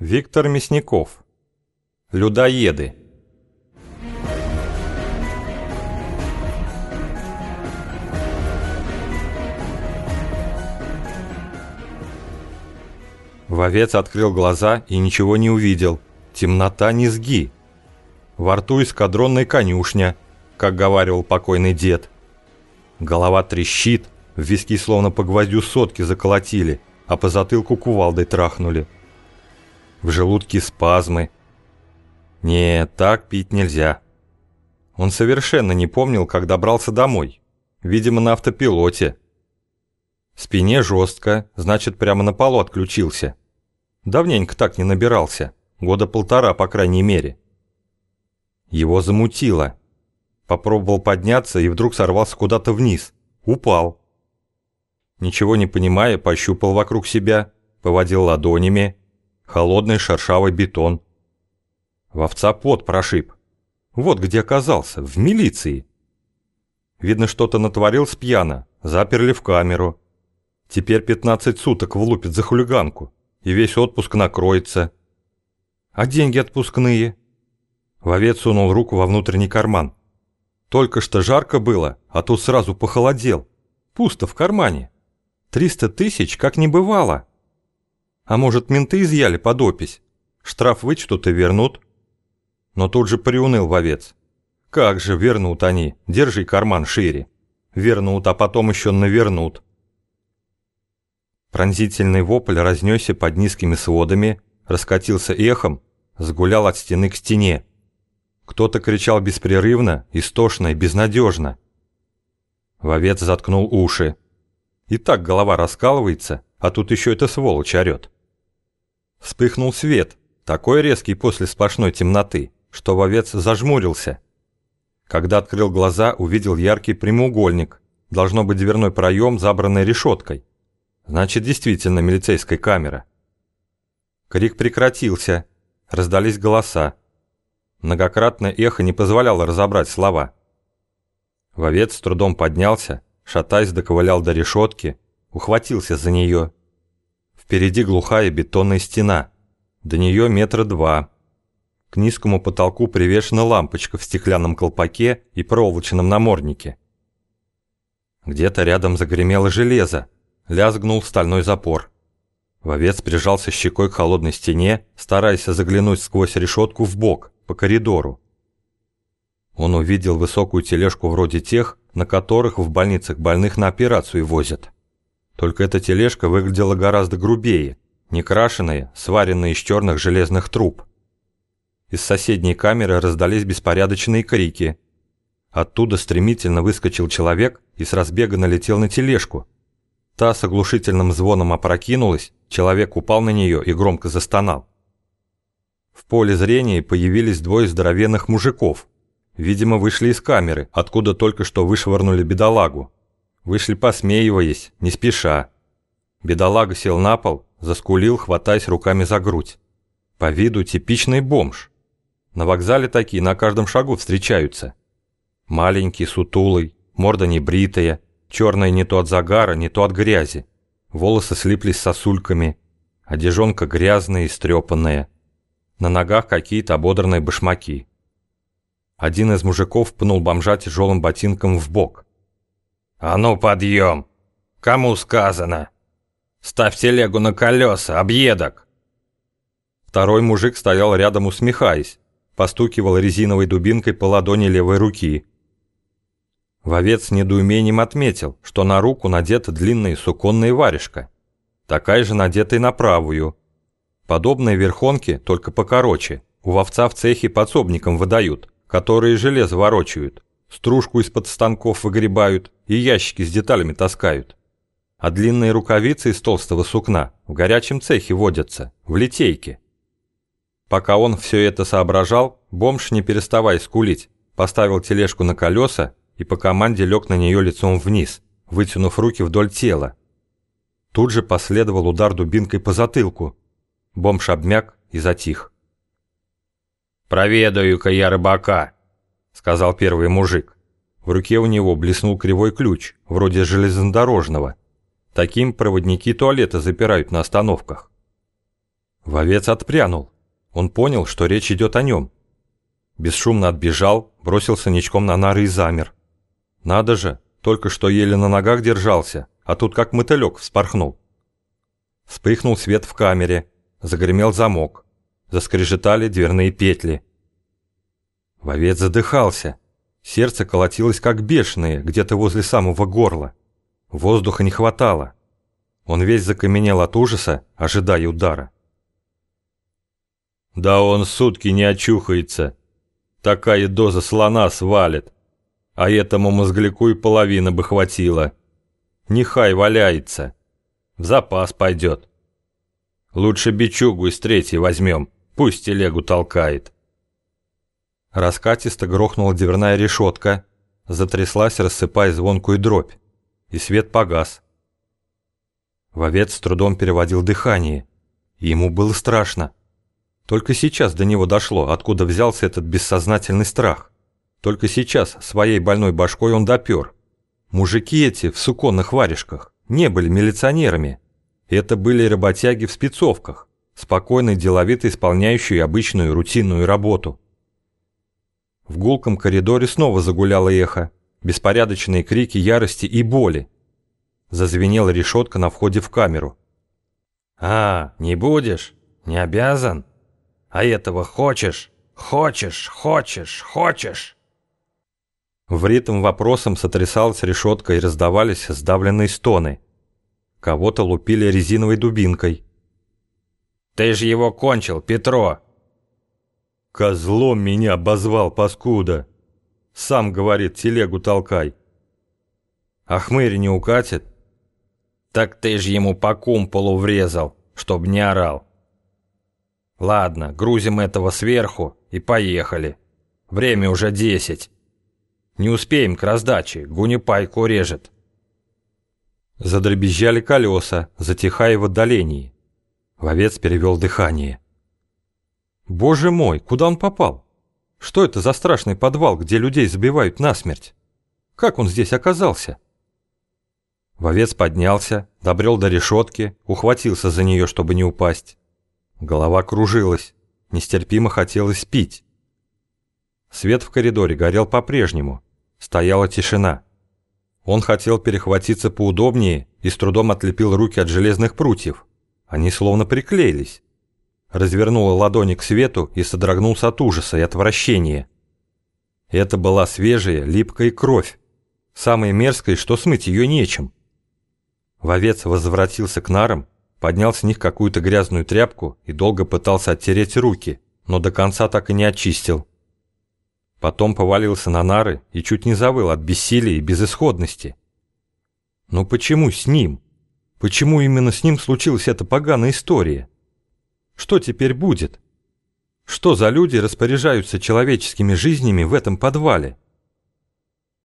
Виктор Мясников. Людоеды. Вовец открыл глаза и ничего не увидел. Темнота низги. Во рту эскадронная конюшня, как говаривал покойный дед. Голова трещит, в виски словно по гвоздю сотки заколотили, а по затылку кувалдой трахнули в желудке спазмы. Нет, так пить нельзя. Он совершенно не помнил, как добрался домой. Видимо, на автопилоте. В спине жестко, значит, прямо на полу отключился. Давненько так не набирался. Года полтора, по крайней мере. Его замутило. Попробовал подняться и вдруг сорвался куда-то вниз. Упал. Ничего не понимая, пощупал вокруг себя, поводил ладонями, холодный шершавый бетон. Вовца пот прошиб. Вот где оказался, в милиции. Видно, что-то натворил с пьяна, заперли в камеру. Теперь 15 суток влупит за хулиганку, и весь отпуск накроется. А деньги отпускные? Вовец сунул руку во внутренний карман. Только что жарко было, а тут сразу похолодел. Пусто в кармане. Триста тысяч, как не бывало. А может, менты изъяли под опись? Штраф вычтут и вернут? Но тут же приуныл вовец. Как же вернут они? Держи карман шире. Вернут, а потом еще навернут. Пронзительный вопль разнесся под низкими сводами, раскатился эхом, сгулял от стены к стене. Кто-то кричал беспрерывно, истошно и безнадежно. Вовец заткнул уши. И так голова раскалывается, а тут еще эта сволочь орет. Вспыхнул свет, такой резкий после сплошной темноты, что вовец зажмурился. Когда открыл глаза, увидел яркий прямоугольник, должно быть дверной проем, забранный решеткой. Значит, действительно милицейская камера. Крик прекратился, раздались голоса. Многократное эхо не позволяло разобрать слова. Вовец с трудом поднялся, шатаясь, доковылял до решетки, ухватился за нее Впереди глухая бетонная стена. До нее метра два. К низкому потолку привешена лампочка в стеклянном колпаке и проволочном наморднике. Где-то рядом загремело железо. Лязгнул стальной запор. Вовец прижался щекой к холодной стене, стараясь заглянуть сквозь решетку в бок, по коридору. Он увидел высокую тележку вроде тех, на которых в больницах больных на операцию возят. Только эта тележка выглядела гораздо грубее, некрашенная, сваренная из черных железных труб. Из соседней камеры раздались беспорядочные крики. Оттуда стремительно выскочил человек и с разбега налетел на тележку. Та с оглушительным звоном опрокинулась, человек упал на нее и громко застонал. В поле зрения появились двое здоровенных мужиков. Видимо, вышли из камеры, откуда только что вышвырнули бедолагу. Вышли посмеиваясь, не спеша. Бедолага сел на пол, заскулил, хватаясь руками за грудь. По виду типичный бомж. На вокзале такие на каждом шагу встречаются. Маленький, сутулый, морда небритая, черная не то от загара, не то от грязи. Волосы слиплись сосульками, одежонка грязная и стрепанная. На ногах какие-то ободранные башмаки. Один из мужиков пнул бомжа тяжелым ботинком в бок. «А ну, подъем! Кому сказано? Ставь телегу на колеса, объедок!» Второй мужик стоял рядом, усмехаясь, постукивал резиновой дубинкой по ладони левой руки. Вовец с недоумением отметил, что на руку надета длинная суконная варежка, такая же надетая на правую. Подобные верхонки, только покороче, у вовца в цехе подсобникам выдают, которые железо ворочают стружку из-под станков выгребают и ящики с деталями таскают. А длинные рукавицы из толстого сукна в горячем цехе водятся, в литейке. Пока он все это соображал, бомж, не переставая скулить, поставил тележку на колеса и по команде лег на нее лицом вниз, вытянув руки вдоль тела. Тут же последовал удар дубинкой по затылку. Бомж обмяк и затих. «Проведаю-ка я рыбака!» Сказал первый мужик. В руке у него блеснул кривой ключ, вроде железнодорожного. Таким проводники туалета запирают на остановках. Вовец отпрянул. Он понял, что речь идет о нем. Бесшумно отбежал, бросился ничком на нары и замер. Надо же, только что еле на ногах держался, а тут как мотылек вспорхнул. Вспыхнул свет в камере, загремел замок, заскрежетали дверные петли. Вовец задыхался, сердце колотилось как бешеное где-то возле самого горла. Воздуха не хватало. Он весь закаменел от ужаса, ожидая удара. «Да он сутки не очухается. Такая доза слона свалит. А этому мозгляку и половина бы хватило. Нехай валяется. В запас пойдет. Лучше бичугу из третьей возьмем, пусть телегу толкает». Раскатисто грохнула дверная решетка, затряслась, рассыпая звонкую дробь, и свет погас. Вовец с трудом переводил дыхание. Ему было страшно. Только сейчас до него дошло, откуда взялся этот бессознательный страх. Только сейчас своей больной башкой он допер. Мужики эти в суконных варежках не были милиционерами. Это были работяги в спецовках, спокойно и деловито исполняющие обычную рутинную работу. В гулком коридоре снова загуляло эхо, беспорядочные крики ярости и боли, Зазвенела решетка на входе в камеру. «А, не будешь? Не обязан? А этого хочешь? Хочешь, хочешь, хочешь?» В ритм вопросом сотрясалась решетка и раздавались сдавленные стоны. Кого-то лупили резиновой дубинкой. «Ты же его кончил, Петро!» «Козлом меня обозвал, паскуда!» Сам говорит, телегу толкай. А хмырь не укатит? Так ты ж ему по кумполу врезал, чтоб не орал. Ладно, грузим этого сверху и поехали. Время уже десять. Не успеем к раздаче, гунипайку режет. Задребезжали колеса, затихая в отдалении. Вовец перевел дыхание. Боже мой, куда он попал? Что это за страшный подвал, где людей забивают насмерть? Как он здесь оказался? Вовец поднялся, добрел до решетки, ухватился за нее, чтобы не упасть. Голова кружилась, нестерпимо хотелось пить. Свет в коридоре горел по-прежнему, стояла тишина. Он хотел перехватиться поудобнее и с трудом отлепил руки от железных прутьев. Они словно приклеились. Развернул ладони к свету и содрогнулся от ужаса и отвращения. Это была свежая, липкая кровь. Самое мерзкое, что смыть ее нечем. Вовец возвратился к нарам, поднял с них какую-то грязную тряпку и долго пытался оттереть руки, но до конца так и не очистил. Потом повалился на нары и чуть не завыл от бессилия и безысходности. Но почему с ним? Почему именно с ним случилась эта поганая история? Что теперь будет? Что за люди распоряжаются человеческими жизнями в этом подвале?